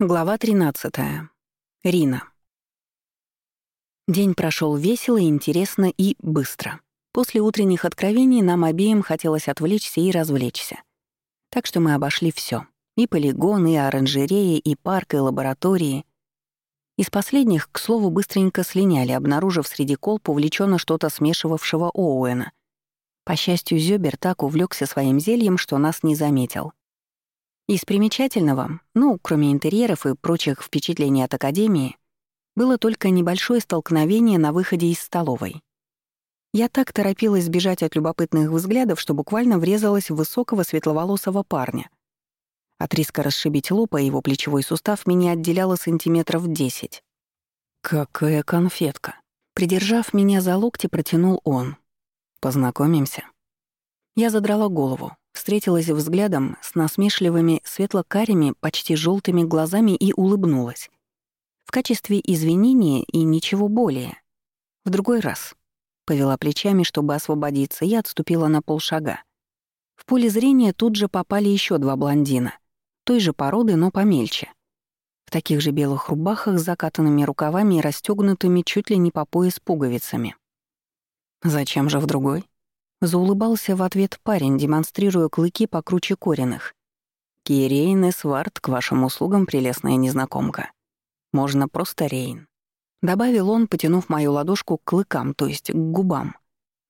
Глава 13. Рина. День прошел весело, интересно и быстро. После утренних откровений нам обеим хотелось отвлечься и развлечься. Так что мы обошли все: И полигон, и оранжереи, и парк, и лаборатории. Из последних, к слову, быстренько слиняли, обнаружив среди колб увлеченно что-то смешивавшего Оуэна. По счастью, Зёбер так увлекся своим зельем, что нас не заметил. Из примечательного, ну, кроме интерьеров и прочих впечатлений от Академии, было только небольшое столкновение на выходе из столовой. Я так торопилась сбежать от любопытных взглядов, что буквально врезалась в высокого светловолосого парня. От риска расшибить лоб, а его плечевой сустав меня отделяло сантиметров десять. «Какая конфетка!» Придержав меня за локти, протянул он. «Познакомимся?» Я задрала голову встретилась взглядом с насмешливыми светло-карими, почти желтыми глазами и улыбнулась. В качестве извинения и ничего более. В другой раз. Повела плечами, чтобы освободиться, и отступила на полшага. В поле зрения тут же попали еще два блондина. Той же породы, но помельче. В таких же белых рубахах с закатанными рукавами и расстёгнутыми чуть ли не по пояс пуговицами. Зачем же в другой? Заулыбался в ответ парень, демонстрируя клыки покруче коренных. «Кирейн и Сварт, к вашим услугам, прелестная незнакомка. Можно просто Рейн». Добавил он, потянув мою ладошку к клыкам, то есть к губам.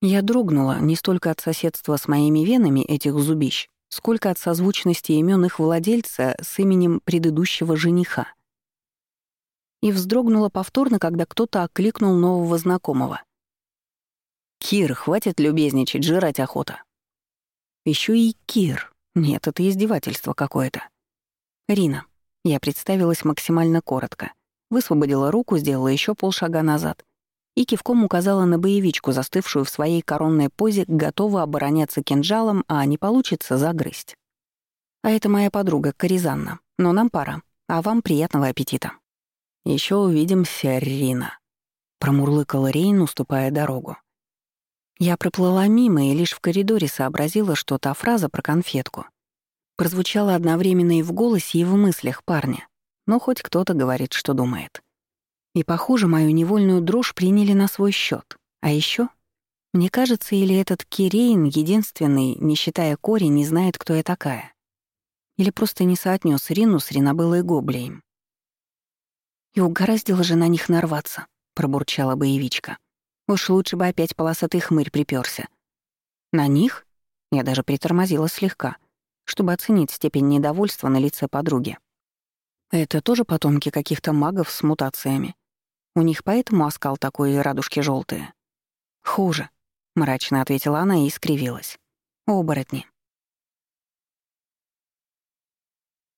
Я дрогнула не столько от соседства с моими венами этих зубищ, сколько от созвучности имен их владельца с именем предыдущего жениха. И вздрогнула повторно, когда кто-то окликнул нового знакомого. «Кир, хватит любезничать, жрать охота». Еще и Кир. Нет, это издевательство какое-то. Рина. Я представилась максимально коротко. Высвободила руку, сделала еще полшага назад и кивком указала на боевичку, застывшую в своей коронной позе, готова обороняться кинжалом, а не получится загрызть. А это моя подруга Коризанна. Но нам пора, а вам приятного аппетита. Еще увидимся, Рина. Промурлыкала Рейн, уступая дорогу. Я проплыла мимо и лишь в коридоре сообразила, что та фраза про конфетку прозвучала одновременно и в голосе, и в мыслях парня. Но хоть кто-то говорит, что думает. И, похоже, мою невольную дрожь приняли на свой счет. А еще, мне кажется, или этот Кирейн, единственный, не считая Кори, не знает, кто я такая. Или просто не соотнес Рину с Ринобеллой Гоблеем. «И угораздило же на них нарваться», — пробурчала боевичка. Уж лучше бы опять полосатый хмырь приперся. На них я даже притормозила слегка, чтобы оценить степень недовольства на лице подруги. Это тоже потомки каких-то магов с мутациями. У них поэтому оскал такой радужки желтые. Хуже, мрачно ответила она и искривилась. Оборотни.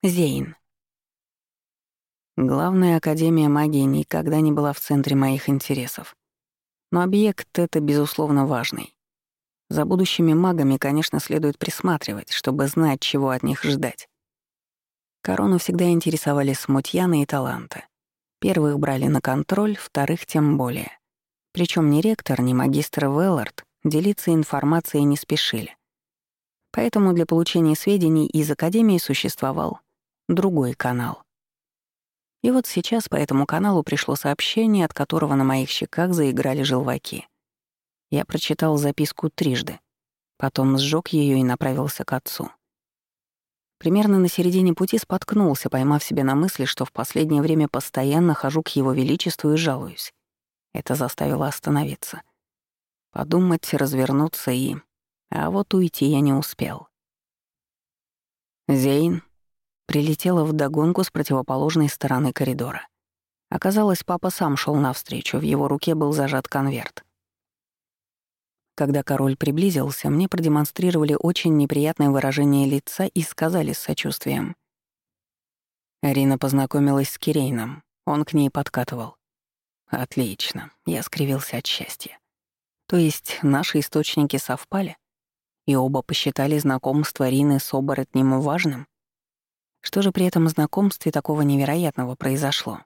Зейн. Главная Академия магии никогда не была в центре моих интересов. Но объект это, безусловно, важный. За будущими магами, конечно, следует присматривать, чтобы знать, чего от них ждать. Корону всегда интересовали смутьяны и таланты. Первых брали на контроль, вторых тем более. Причем ни ректор, ни магистр Веллард делиться информацией не спешили. Поэтому для получения сведений из Академии существовал другой канал. И вот сейчас по этому каналу пришло сообщение, от которого на моих щеках заиграли желваки. Я прочитал записку трижды, потом сжег ее и направился к отцу. Примерно на середине пути споткнулся, поймав себя на мысли, что в последнее время постоянно хожу к его величеству и жалуюсь. Это заставило остановиться. Подумать, развернуться и... А вот уйти я не успел. «Зейн», Прилетела вдогонку с противоположной стороны коридора. Оказалось, папа сам шел навстречу, в его руке был зажат конверт. Когда король приблизился, мне продемонстрировали очень неприятное выражение лица и сказали с сочувствием. Арина познакомилась с Кирейном, он к ней подкатывал. Отлично, я скривился от счастья. То есть наши источники совпали? И оба посчитали знакомство Рины с оборотнем важным? Что же при этом знакомстве такого невероятного произошло?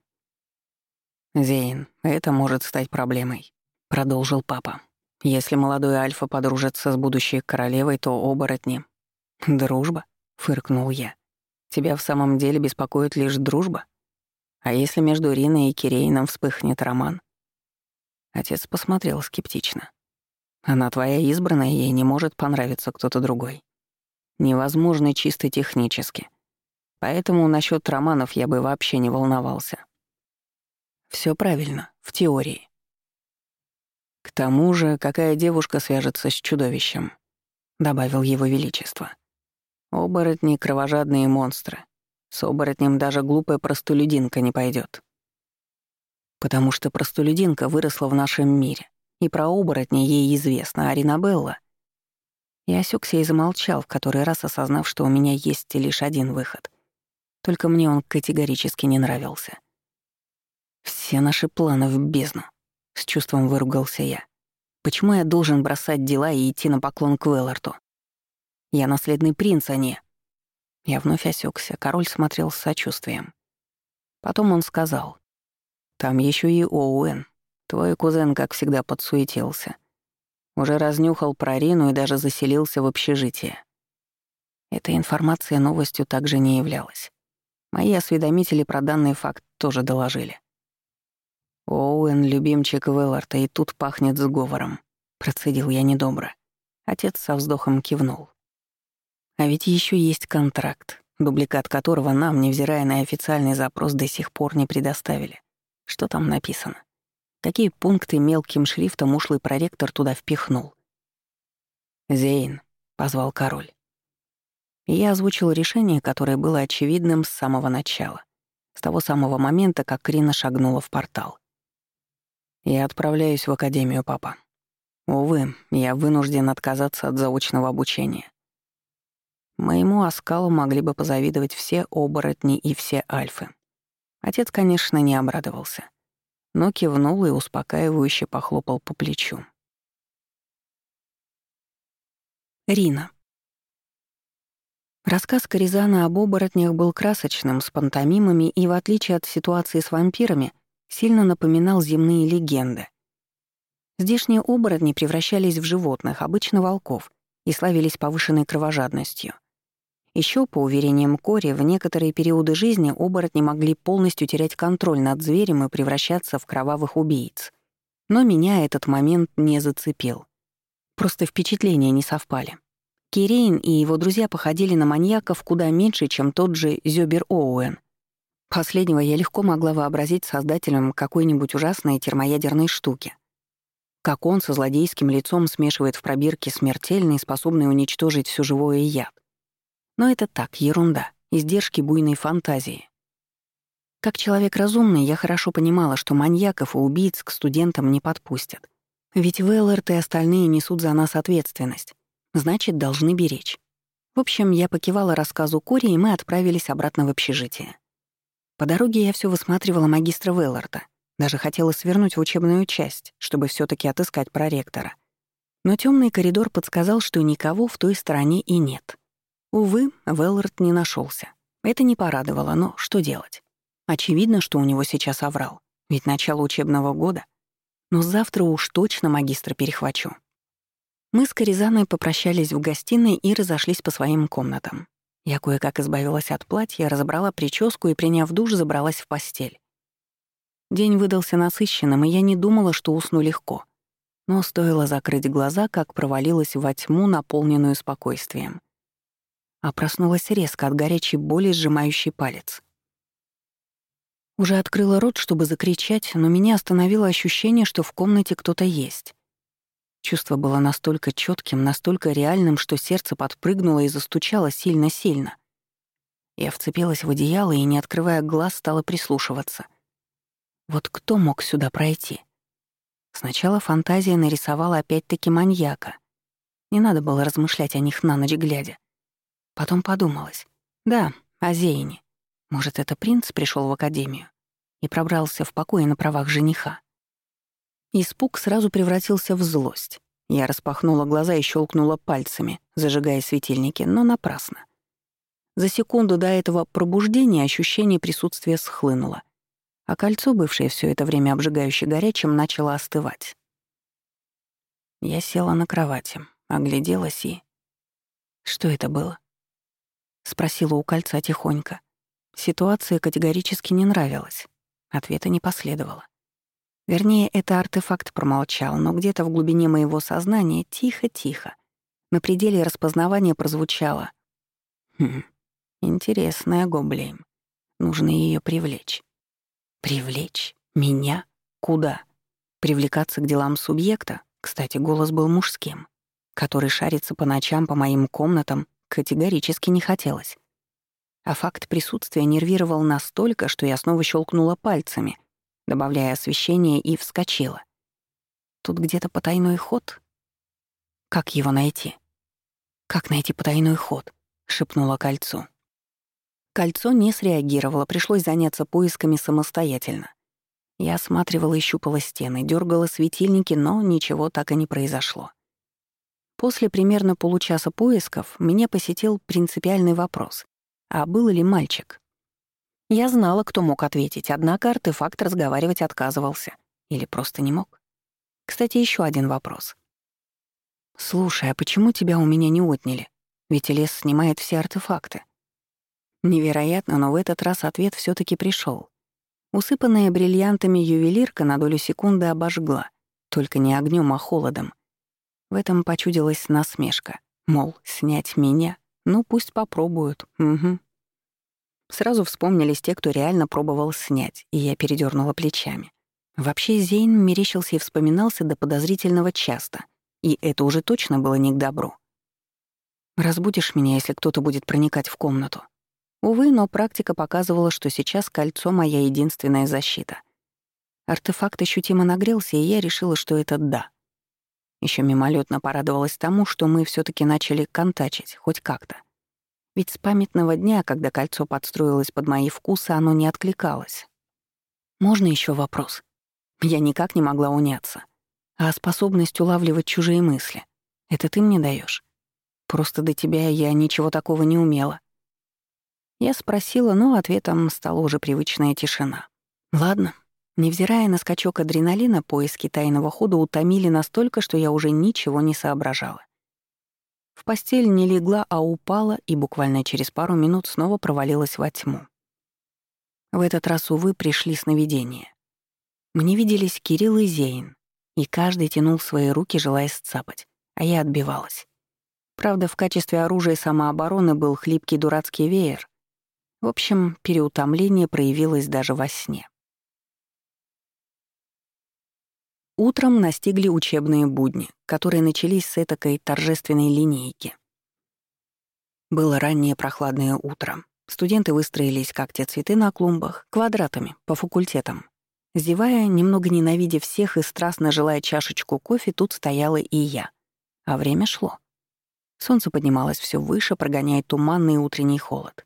«Зейн, это может стать проблемой», — продолжил папа. «Если молодой Альфа подружится с будущей королевой, то оборотни». «Дружба?» — фыркнул я. «Тебя в самом деле беспокоит лишь дружба? А если между Риной и Кирейном вспыхнет роман? Отец посмотрел скептично. Она твоя избранная, ей не может понравиться кто-то другой. Невозможно чисто технически. Поэтому насчет романов я бы вообще не волновался. Все правильно, в теории. К тому же, какая девушка свяжется с чудовищем? Добавил его величество. Оборотни — кровожадные монстры. С оборотнем даже глупая простолюдинка не пойдет. Потому что простолюдинка выросла в нашем мире, и про оборотни ей известно, а Ринабелла... Я осекся и замолчал, в который раз осознав, что у меня есть лишь один выход. Только мне он категорически не нравился. «Все наши планы в бездну», — с чувством выругался я. «Почему я должен бросать дела и идти на поклон к Велларту? Я наследный принц, а не...» Я вновь осекся. Король смотрел с сочувствием. Потом он сказал. «Там еще и Оуэн. Твой кузен, как всегда, подсуетился. Уже разнюхал про Рину и даже заселился в общежитие. Эта информация новостью также не являлась. Мои осведомители про данный факт тоже доложили. «Оуэн — любимчик Велларта, и тут пахнет сговором», — процедил я недобро. Отец со вздохом кивнул. А ведь еще есть контракт, дубликат которого нам, невзирая на официальный запрос, до сих пор не предоставили. Что там написано? Какие пункты мелким шрифтом ушлый проректор туда впихнул? «Зейн», — позвал король. Я озвучил решение, которое было очевидным с самого начала, с того самого момента, как Крина шагнула в портал. «Я отправляюсь в Академию, папа. Увы, я вынужден отказаться от заочного обучения. Моему оскалу могли бы позавидовать все оборотни и все альфы. Отец, конечно, не обрадовался, но кивнул и успокаивающе похлопал по плечу. Рина. Рассказ Коризана об оборотнях был красочным, с пантомимами и, в отличие от ситуации с вампирами, сильно напоминал земные легенды. Здешние оборотни превращались в животных, обычно волков, и славились повышенной кровожадностью — еще, по уверениям Кори, в некоторые периоды жизни оборотни могли полностью терять контроль над зверем и превращаться в кровавых убийц. Но меня этот момент не зацепил. Просто впечатления не совпали. Кирейн и его друзья походили на маньяков куда меньше, чем тот же Зёбер Оуэн. Последнего я легко могла вообразить создателем какой-нибудь ужасной термоядерной штуки. Как он со злодейским лицом смешивает в пробирке смертельный, способный уничтожить все живое яд. Но это так, ерунда, издержки буйной фантазии. Как человек разумный, я хорошо понимала, что маньяков и убийц к студентам не подпустят. Ведь Веллард и остальные несут за нас ответственность. Значит, должны беречь. В общем, я покивала рассказу Кори, и мы отправились обратно в общежитие. По дороге я все высматривала магистра Велларда. Даже хотела свернуть в учебную часть, чтобы все таки отыскать проректора. Но темный коридор подсказал, что никого в той стороне и нет. Увы, Веллард не нашелся. Это не порадовало, но что делать? Очевидно, что у него сейчас оврал. Ведь начало учебного года. Но завтра уж точно магистра перехвачу. Мы с Коризаной попрощались в гостиной и разошлись по своим комнатам. Я кое-как избавилась от платья, разобрала прическу и, приняв душ, забралась в постель. День выдался насыщенным, и я не думала, что усну легко. Но стоило закрыть глаза, как провалилась во тьму, наполненную спокойствием а проснулась резко от горячей боли, сжимающей палец. Уже открыла рот, чтобы закричать, но меня остановило ощущение, что в комнате кто-то есть. Чувство было настолько четким, настолько реальным, что сердце подпрыгнуло и застучало сильно-сильно. Я вцепилась в одеяло и, не открывая глаз, стала прислушиваться. Вот кто мог сюда пройти? Сначала фантазия нарисовала опять-таки маньяка. Не надо было размышлять о них на ночь глядя. Потом подумалось. Да, о Зейне. Может, это принц пришел в академию и пробрался в покое на правах жениха. Испуг сразу превратился в злость. Я распахнула глаза и щелкнула пальцами, зажигая светильники, но напрасно. За секунду до этого пробуждения ощущение присутствия схлынуло, а кольцо, бывшее все это время обжигающе горячим, начало остывать. Я села на кровати, огляделась и... Что это было? Спросила у кольца тихонько. Ситуация категорически не нравилась. Ответа не последовало. Вернее, это артефакт промолчал, но где-то в глубине моего сознания тихо-тихо, на пределе распознавания прозвучало. Хм, интересная гоблейм. Нужно ее привлечь. Привлечь? Меня? Куда? Привлекаться к делам субъекта? Кстати, голос был мужским. Который шарится по ночам по моим комнатам, категорически не хотелось. А факт присутствия нервировал настолько, что я снова щелкнула пальцами, добавляя освещение, и вскочила. Тут где-то потайной ход. Как его найти? Как найти потайной ход? шепнула кольцо. Кольцо не среагировало, пришлось заняться поисками самостоятельно. Я осматривала и щупала стены, дергала светильники, но ничего так и не произошло. После примерно получаса поисков меня посетил принципиальный вопрос. А был ли мальчик? Я знала, кто мог ответить, однако артефакт разговаривать отказывался. Или просто не мог. Кстати, еще один вопрос. «Слушай, а почему тебя у меня не отняли? Ведь лес снимает все артефакты». Невероятно, но в этот раз ответ все таки пришел. Усыпанная бриллиантами ювелирка на долю секунды обожгла, только не огнем, а холодом. В этом почудилась насмешка. Мол, снять меня? Ну, пусть попробуют. Угу. Сразу вспомнились те, кто реально пробовал снять, и я передернула плечами. Вообще Зейн мерещился и вспоминался до подозрительного часто, и это уже точно было не к добру. «Разбудишь меня, если кто-то будет проникать в комнату?» Увы, но практика показывала, что сейчас кольцо — моя единственная защита. Артефакт ощутимо нагрелся, и я решила, что это «да». Еще мимолетно порадовалась тому, что мы все таки начали контачить, хоть как-то. Ведь с памятного дня, когда кольцо подстроилось под мои вкусы, оно не откликалось. Можно еще вопрос? Я никак не могла уняться. А способность улавливать чужие мысли — это ты мне даешь? Просто до тебя я ничего такого не умела. Я спросила, но ответом стала уже привычная тишина. Ладно, невзирая на скачок адреналина, поиски тайного хода утомили настолько, что я уже ничего не соображала. В постель не легла, а упала и буквально через пару минут снова провалилась во тьму. В этот раз, увы, пришли сновидения. Мне виделись Кирилл и Зейн, и каждый тянул свои руки, желая сцапать, а я отбивалась. Правда, в качестве оружия самообороны был хлипкий дурацкий веер. В общем, переутомление проявилось даже во сне. Утром настигли учебные будни, которые начались с этакой торжественной линейки. Было раннее прохладное утро. Студенты выстроились, как те цветы на клумбах, квадратами, по факультетам. Зевая, немного ненавидя всех и страстно желая чашечку кофе, тут стояла и я. А время шло. Солнце поднималось все выше, прогоняя туманный утренний холод.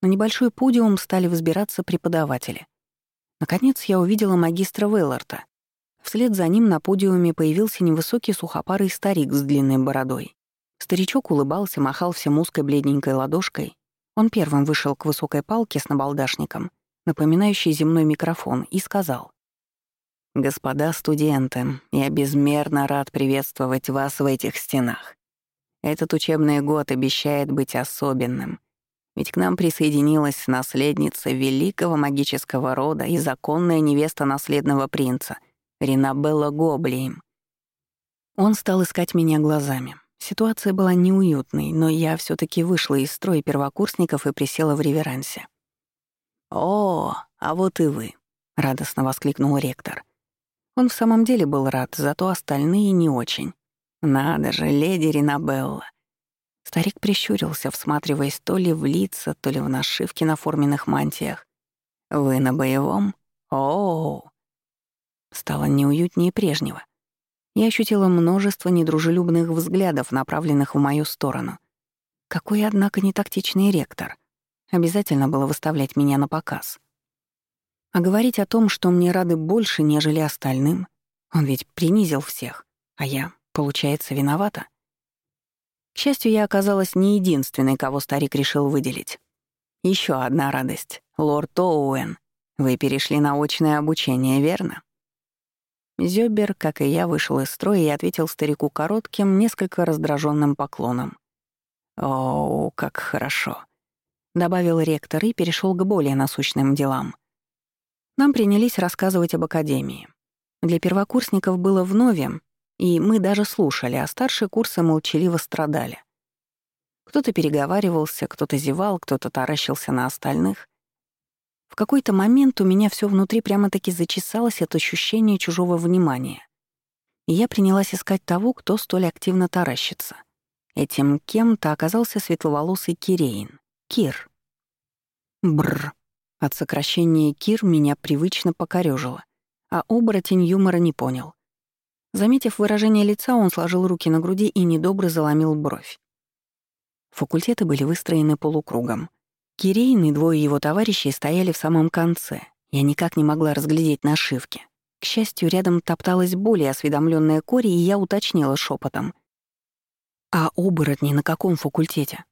На небольшой подиум стали взбираться преподаватели. Наконец я увидела магистра Вейлорта, Вслед за ним на подиуме появился невысокий сухопарый старик с длинной бородой. Старичок улыбался, махал всем узкой бледненькой ладошкой. Он первым вышел к высокой палке с набалдашником, напоминающей земной микрофон, и сказал. «Господа студенты, я безмерно рад приветствовать вас в этих стенах. Этот учебный год обещает быть особенным, ведь к нам присоединилась наследница великого магического рода и законная невеста наследного принца — Ринабелла Гоблием. Он стал искать меня глазами. Ситуация была неуютной, но я все таки вышла из строя первокурсников и присела в реверансе. «О, а вот и вы!» — радостно воскликнул ректор. Он в самом деле был рад, зато остальные не очень. «Надо же, леди Ринабелла!» Старик прищурился, всматриваясь то ли в лица, то ли в нашивки на форменных мантиях. «Вы на боевом? О, -о, -о Стало неуютнее прежнего. Я ощутила множество недружелюбных взглядов, направленных в мою сторону. Какой, однако, нетактичный ректор. Обязательно было выставлять меня на показ. А говорить о том, что мне рады больше, нежели остальным, он ведь принизил всех, а я, получается, виновата. К счастью, я оказалась не единственной, кого старик решил выделить. Еще одна радость. Лорд Оуэн, вы перешли на очное обучение, верно? Зёбер, как и я, вышел из строя и ответил старику коротким, несколько раздраженным поклоном. «О, как хорошо», — добавил ректор и перешел к более насущным делам. Нам принялись рассказывать об академии. Для первокурсников было вновь, и мы даже слушали, а старшие курсы молчаливо страдали. Кто-то переговаривался, кто-то зевал, кто-то таращился на остальных. В какой-то момент у меня все внутри прямо-таки зачесалось от ощущения чужого внимания. И я принялась искать того, кто столь активно таращится. Этим кем-то оказался светловолосый Кирейн. Кир. Бррр. От сокращения Кир меня привычно покорёжило, а оборотень юмора не понял. Заметив выражение лица, он сложил руки на груди и недобро заломил бровь. Факультеты были выстроены полукругом. Кирейн и двое его товарищей стояли в самом конце. Я никак не могла разглядеть нашивки. К счастью, рядом топталась более осведомленная Кори, и я уточнила шепотом: «А оборотни на каком факультете?»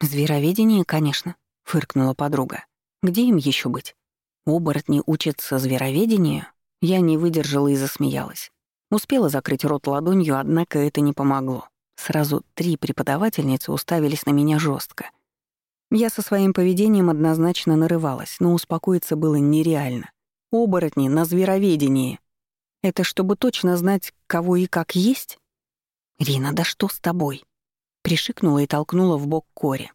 «Звероведение, конечно», — фыркнула подруга. Где им еще быть? Оборотни учатся звероведению? Я не выдержала и засмеялась. Успела закрыть рот ладонью, однако это не помогло. Сразу три преподавательницы уставились на меня жестко. Я со своим поведением однозначно нарывалась, но успокоиться было нереально. Оборотни на звероведении. Это чтобы точно знать, кого и как есть? «Рина, да что с тобой?» Пришикнула и толкнула в бок Кори.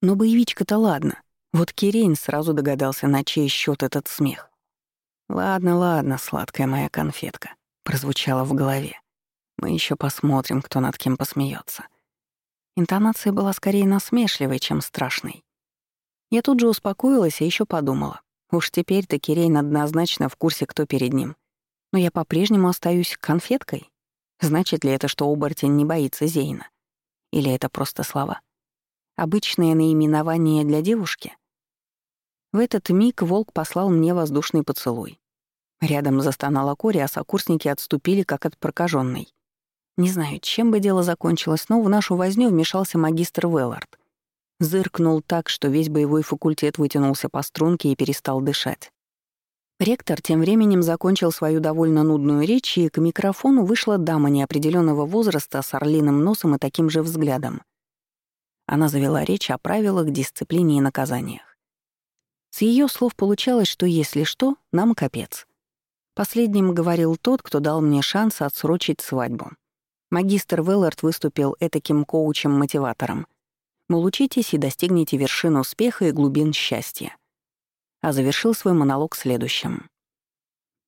Но боевичка-то ладно. Вот Кирейн сразу догадался, на чей счет этот смех. «Ладно, ладно, сладкая моя конфетка», — прозвучало в голове. «Мы еще посмотрим, кто над кем посмеется. Интонация была скорее насмешливой, чем страшной. Я тут же успокоилась и еще подумала. Уж теперь-то Кирейн однозначно в курсе, кто перед ним. Но я по-прежнему остаюсь конфеткой. Значит ли это, что оборотень не боится Зейна? Или это просто слова? Обычное наименование для девушки — в этот миг волк послал мне воздушный поцелуй. Рядом застонала Кори, а сокурсники отступили, как от прокаженной. Не знаю, чем бы дело закончилось, но в нашу возню вмешался магистр Веллард. Зыркнул так, что весь боевой факультет вытянулся по струнке и перестал дышать. Ректор тем временем закончил свою довольно нудную речь, и к микрофону вышла дама неопределенного возраста с орлиным носом и таким же взглядом. Она завела речь о правилах, дисциплине и наказаниях. С ее слов получалось, что если что, нам капец. Последним говорил тот, кто дал мне шанс отсрочить свадьбу. Магистр Веллард выступил этаким коучем-мотиватором. Мол, учитесь и достигните вершин успеха и глубин счастья. А завершил свой монолог следующим.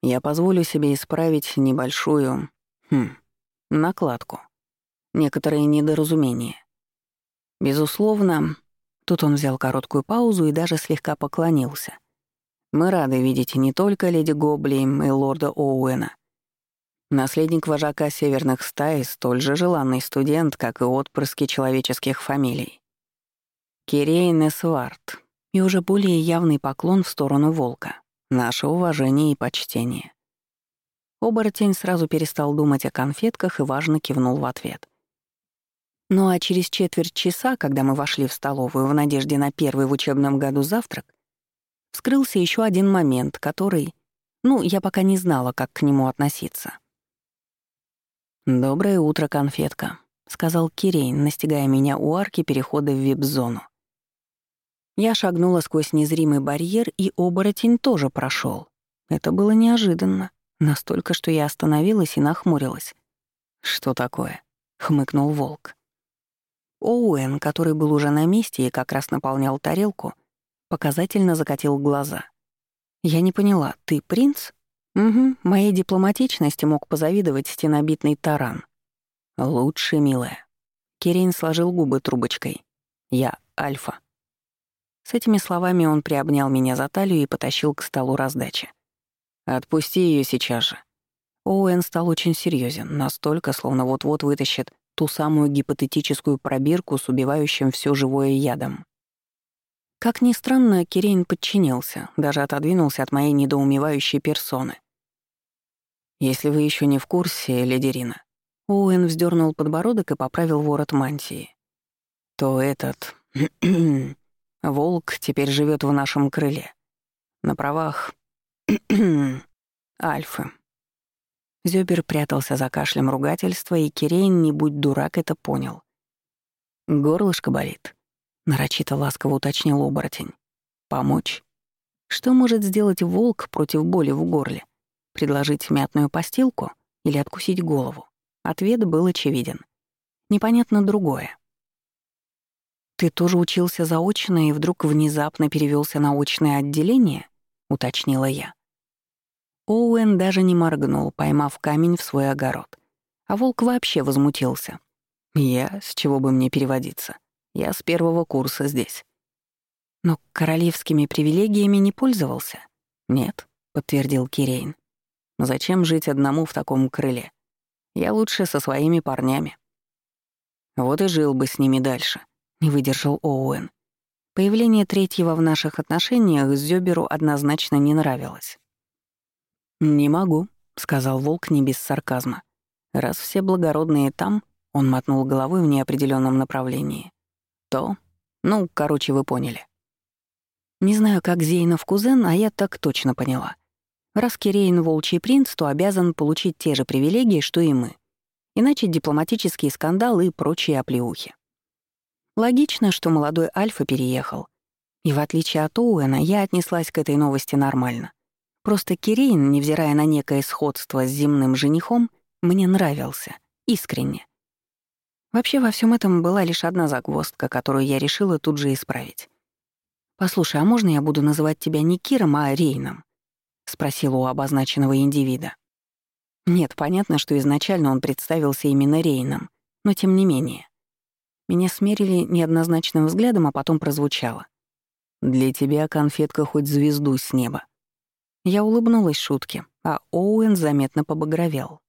Я позволю себе исправить небольшую... Хм, накладку. Некоторые недоразумения. Безусловно, Тут он взял короткую паузу и даже слегка поклонился. «Мы рады видеть не только леди Гоблейм и лорда Оуэна. Наследник вожака северных стай — столь же желанный студент, как и отпрыски человеческих фамилий. Кирейн Эсвард. И уже более явный поклон в сторону волка. Наше уважение и почтение». Оборотень сразу перестал думать о конфетках и важно кивнул в ответ — ну а через четверть часа, когда мы вошли в столовую в надежде на первый в учебном году завтрак, вскрылся еще один момент, который... Ну, я пока не знала, как к нему относиться. «Доброе утро, конфетка», — сказал Кирейн, настигая меня у арки перехода в вип-зону. Я шагнула сквозь незримый барьер, и оборотень тоже прошел. Это было неожиданно, настолько, что я остановилась и нахмурилась. «Что такое?» — хмыкнул волк. Оуэн, который был уже на месте и как раз наполнял тарелку, показательно закатил глаза. «Я не поняла, ты принц?» «Угу, моей дипломатичности мог позавидовать стенобитный таран». «Лучше, милая». Кирин сложил губы трубочкой. «Я Альфа». С этими словами он приобнял меня за талию и потащил к столу раздачи. «Отпусти ее сейчас же». Оуэн стал очень серьезен, настолько, словно вот-вот вытащит ту самую гипотетическую пробирку с убивающим все живое ядом. Как ни странно, Кирейн подчинился, даже отодвинулся от моей недоумевающей персоны. «Если вы еще не в курсе, леди Рина», Оуэн вздернул подбородок и поправил ворот мантии, то этот... волк теперь живет в нашем крыле. На правах... Альфы. Зёбер прятался за кашлем ругательства, и Кирейн, не будь дурак, это понял. «Горлышко болит», — нарочито ласково уточнил оборотень. «Помочь?» Что может сделать волк против боли в горле? Предложить мятную постилку или откусить голову? Ответ был очевиден. Непонятно другое. «Ты тоже учился заочно и вдруг внезапно перевелся на очное отделение?» — уточнила я. Оуэн даже не моргнул, поймав камень в свой огород. А волк вообще возмутился. «Я? С чего бы мне переводиться? Я с первого курса здесь». «Но королевскими привилегиями не пользовался?» «Нет», — подтвердил Кирейн. «Зачем жить одному в таком крыле? Я лучше со своими парнями». «Вот и жил бы с ними дальше», — не выдержал Оуэн. Появление третьего в наших отношениях Зёберу однозначно не нравилось. «Не могу», — сказал волк не без сарказма. «Раз все благородные там», — он мотнул головой в неопределенном направлении, «то... Ну, короче, вы поняли». Не знаю, как Зейнов кузен, а я так точно поняла. Раз Кирейн волчий принц, то обязан получить те же привилегии, что и мы. Иначе дипломатический скандал и прочие оплеухи. Логично, что молодой Альфа переехал. И в отличие от Оуэна, я отнеслась к этой новости нормально. Просто Кирейн, невзирая на некое сходство с земным женихом, мне нравился. Искренне. Вообще во всем этом была лишь одна загвоздка, которую я решила тут же исправить. «Послушай, а можно я буду называть тебя не Киром, а Рейном?» — спросила у обозначенного индивида. Нет, понятно, что изначально он представился именно Рейном, но тем не менее. Меня смерили неоднозначным взглядом, а потом прозвучало. «Для тебя конфетка хоть звезду с неба». Я улыбнулась шутке, а Оуэн заметно побагровел.